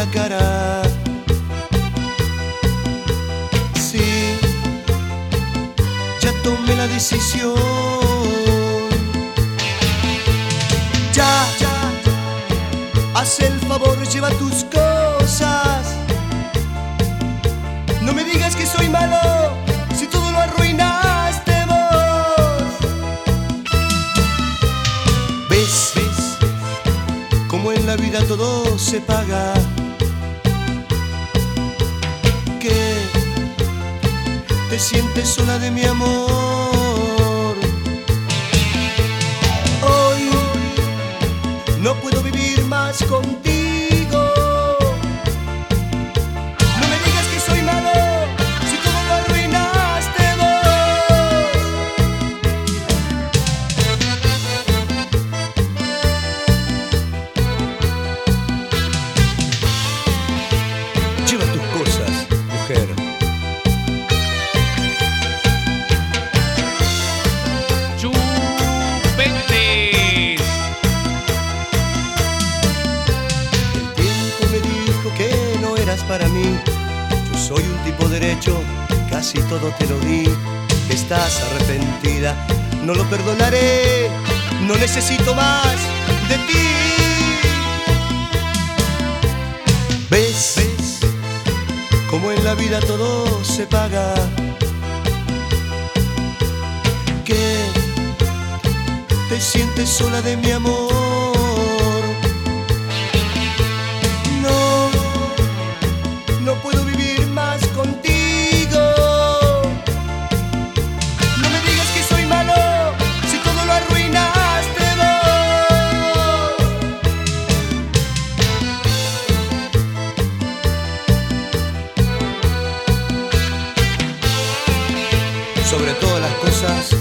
Yacará. Sí, ya tomé la decisión. Ya, ya, haz el favor, lleva tus cosas. No me digas que soy malo si todo lo arruinaste vos. ¿Ves? Como en la vida todo se paga. Sientes sola de mi amor. Hoy no puedo vivir más contigo. Para mí. Yo soy un tipo derecho, casi todo te lo di. Estás arrepentida, no lo perdonaré. No necesito más de ti. ¿Ves? ¿Ves? Como en la vida todo se paga. Que te sientes sola de mi amor. Más contigo. No me digas que soy malo si todo lo arruinaste vos. Sobre todas las cosas,